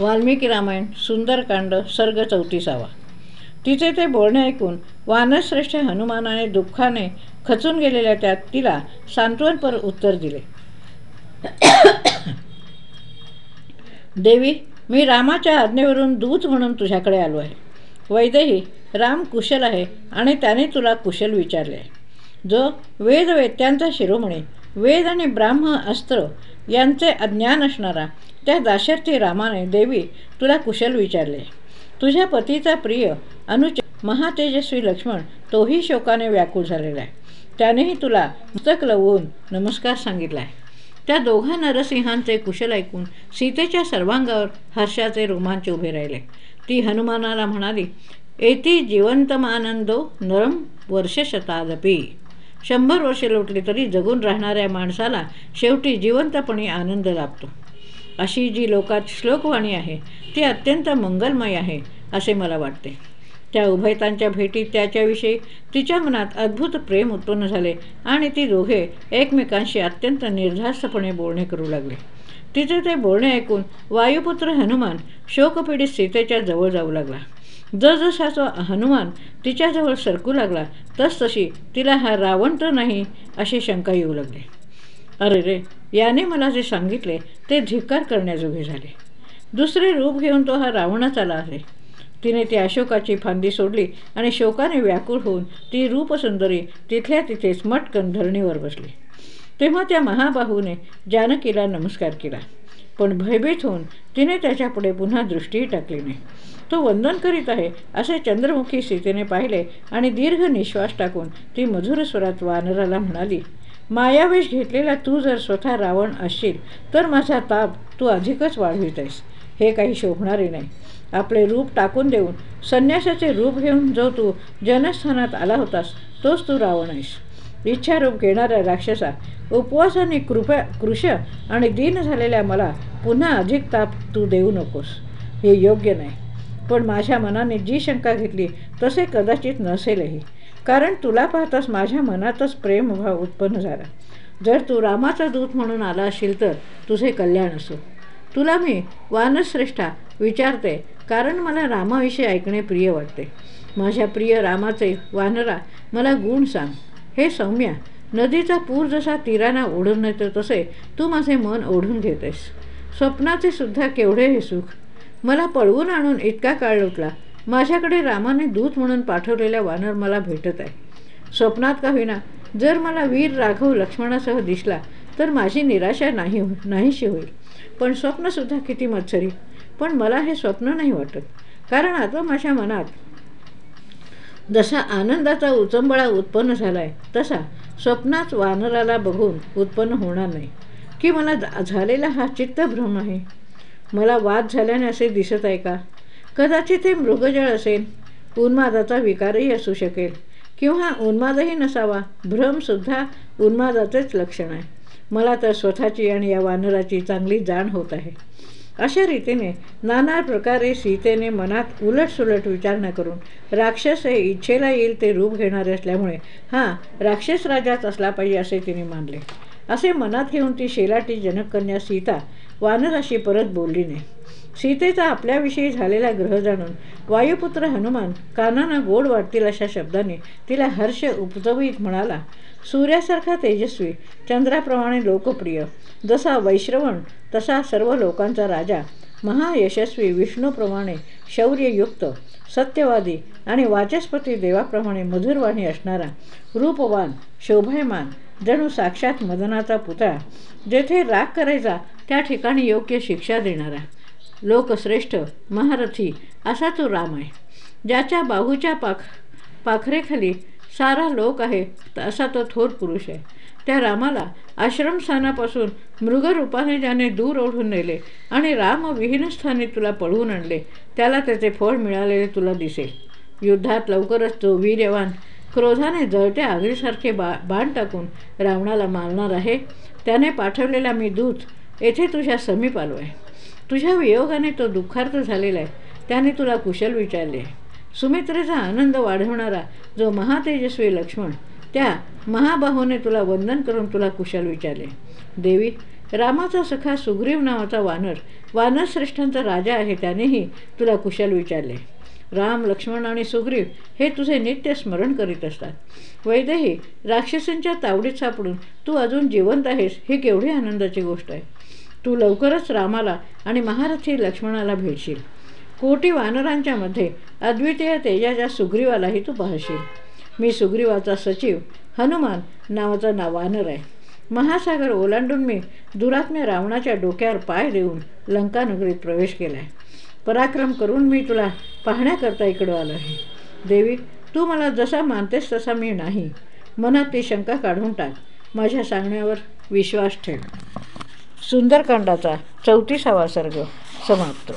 वाल्मिकी रामायण सुंदरकांड सर्ग चौतीसावा. तिचे ते बोलणे ऐकून वानश्रेष्ठ हनुमानाने दुःखाने खचून गेलेल्या त्यात तिला सांत्वनपर उत्तर दिले. देवी मी रामाच्या आज्ञेवरून दूत म्हणून तुझ्याकडे आलो आहे. वैदेही राम कुशल आहे आणि त्याने तुला कुशल विचारले आहे. जो वेदवेत्यांचा शिरोमणी वेद आणि ब्राह्म अस्त्र यांचे अज्ञान असणारा त्या दाशर्थी रामाने देवी तुला कुशल विचारले. तुझ्या पतीचा प्रिय अनुच महातेजस्वी लक्ष्मण तोही शोकाने व्याकुळ झालेला आहे. त्यानेही तुला पुस्तक लवून नमस्कार सांगितला आहे. त्या दोघा नरसिंहांचे कुशल ऐकून सीतेच्या सर्वांगावर हर्षाचे रोमांच उभे राहिले. ती हनुमानाला म्हणाली एती जिवंतमानंदो नरम वर्षशतादपी. शंभर वर्षे लोटली तरी जगून राहणाऱ्या माणसाला शेवटी जिवंतपणी आनंद लाभतो. अशी जी लोकात श्लोकवाणी आहे ती अत्यंत मंगलमय आहे असे मला वाटते. त्या उभयतांच्या भेटीत त्याच्याविषयी तिच्या मनात अद्भुत प्रेम उत्पन्न झाले आणि ती दोघे एकमेकांशी अत्यंत निर्धास्तपणे बोलणे करू लागले. तिचे ते बोलणे ऐकून वायुपुत्र हनुमान शोकपीडित सीतेच्या जवळ जाऊ लागला. जसजसा तो हनुमान तिच्याजवळ सरकू लागला तसतशी तिला हा रावण तर नाही अशी शंका येऊ लागली. अरे रे याने मला जे सांगितले ते धिक्कार करण्याजोगे झाले. दुसरे रूप घेऊन तो हा रावणच आला आहे. तिने ती अशोकाची फांदी सोडली आणि शोकाने व्याकुळ होऊन ती रूपसुंदरी तिथल्या तिथेच मटकन धरणीवर बसली. तेव्हा त्या महाबाहूने जानकीला नमस्कार केला पण भयभीत होऊन तिने त्याच्यापुढे पुन्हा दृष्टीही टाकली नाही. तो वंदन करीत आहे असे चंद्रमुखी सीतेने पाहिले आणि दीर्घ निश्वास टाकून ती मधुर स्वरात वानराला म्हणाली मायावेश घेतलेला तू जर स्वतः रावण असशील तर माझा ताप तू अधिकच वाढवित आहेस हे काही शोभणारे नाही. आपले रूप टाकून देऊन संन्यासाचे रूप घेऊन जो तू जनस्थानात आला होतास तोच तू रावण आहेस. इच्छारूप घेणाऱ्या राक्षसा उपवासाने कृपा कृश आणि दीन झालेल्या मला पुन्हा अधिक ताप तू देऊ नकोस. हे योग्य नाही. पण माझ्या मनाने जी शंका घेतली तसे कदाचित नसेलही. कारण तुला पाहताच माझ्या मनातच प्रेमभाव उत्पन्न झाला. जर तू रामाचा दूत म्हणून आला असेल तर तुझे कल्याण असो. तुला मी वानश्रेष्ठा विचारते कारण मला रामाविषयी ऐकणे प्रिय वाटते. माझ्या प्रिय रामाचे वानरा मला गुण सांग. हे सौम्या नदीचा पूर जसा तीरांना ओढून नेतो तसे तू माझे मन ओढून घेतेस. स्वप्नाचे सुद्धा केवढे हे सुख मला पळवून आणून इतका काळ लुटला. माझ्याकडे रामाने दूत म्हणून पाठवलेला वानर मला भेटत आहे. स्वप्नात का होईना जर मला वीर राघव लक्ष्मणासह दिसला तर माझी निराशा नाही हो-, नाहीशी होईल. पण स्वप्नसुद्धा किती मत्सरी. पण मला हे स्वप्न नाही वाटत. कारण आता माझ्या मनात जसा आनंदाचा उचंबळा उत्पन्न झाला आहे तसा स्वप्नात वानराला बघून उत्पन्न होणार नाही. की मला झालेला हा चित्तभ्रम आहे? मला वाद झाल्याने असे दिसत आहे का? कदाचित हे मृगजळ असेल. उन्मादाचा विकारही असू शकेल. किंवा उन्मादही नसावा. भ्रमसुद्धा उन्मादाचेच लक्षण आहे. मला तर स्वतःची आणि या वानराची चांगली जाण होत आहे. अशा रीतीने नाना प्रकारे सीतेने मनात उलटसुलट विचारणा करून राक्षस हे इच्छेला येईल ते रूप घेणारे असल्यामुळे हां राक्षस राजाच असला पाहिजे असे तिने मानले. असे मनात घेऊन ती शेलाटी जनककन्या सीता वानराशी परत बोलली नाही. सीतेचा आपल्याविषयी झालेला ग्रह जाणून वायुपुत्र हनुमान कानांना गोड वाटतील अशा शब्दाने तिला हर्ष उपजवीत म्हणाला सूर्यासारखा तेजस्वी चंद्राप्रमाणे लोकप्रिय जसा वैश्रवण तसा सर्व लोकांचा राजा महायशस्वी विष्णूप्रमाणे शौर्ययुक्त सत्यवादी आणि वाचस्पती देवाप्रमाणे मधुरवाणी असणारा रूपवान शोभायमान जणू साक्षात मदनाचा पुतळा. जेथे राग करायचा त्या ठिकाणी योग्य शिक्षा देणारा लोकश्रेष्ठ महारथी असा तो राम आहे. ज्याच्या बाहूच्या पाख पाखरेखाली सारा लोक आहे असा तो थोर पुरुष आहे. त्या रामाला आश्रमस्थानापासून मृगरूपाने ज्याने दूर ओढून नेले आणि राम विहीनस्थानी तुला पळवून आणले त्याला त्याचे फळ मिळालेले तुला दिसेल. युद्धात लवकरच तो वीर्यवान क्रोधाने जळत्या आगरीसारखे बा बाण टाकून रावणाला मारणार आहे. त्याने पाठवलेला मी दूत येथे तुझ्या समीप आलो आहे. तुझ्या वियोगाने तो दुःखार्थ झालेला आहे. त्याने तुला कुशल विचारले. सुमित्रेचा आनंद वाढवणारा जो महातेजस्वी लक्ष्मण त्या महाबाहूने तुला वंदन करून तुला कुशल विचारले. देवी रामाचा सखा सुग्रीव नावाचा वानर वानरश्रेष्ठांचा राजा आहे त्यानेही तुला कुशल विचारले. राम लक्ष्मण आणि सुग्रीव हे तुझे नित्य स्मरण करीत असतात. वैदेही राक्षसींच्या तावडीत सापडून तू अजून जिवंत आहेस ही केवढी आनंदाची गोष्ट आहे. तू लवकरच रामाला आणि महारथी लक्ष्मणाला भेटशील. कोटी वानरांच्या मध्ये अद्वितीय तेजाच्या सुग्रीवालाही तू पाहशील. मी सुग्रीवाचा सचिव हनुमान नावाचा ना वानर आहे. महासागर ओलांडून मी दुरात्म्य रावणाच्या डोक्यावर पाय देऊन लंकानगरीत प्रवेश केला आहे पराक्रम करून मी तुला पाहण्याकरता इकडं आलो आहे. देवी तू मला जसा मानतेस तसा मी नाही. मनात ती शंका काढून टाक. माझ्या सांगण्यावर विश्वास ठेव. सुंदरकांडाचा चौतीसावा सर्ग समाप्त.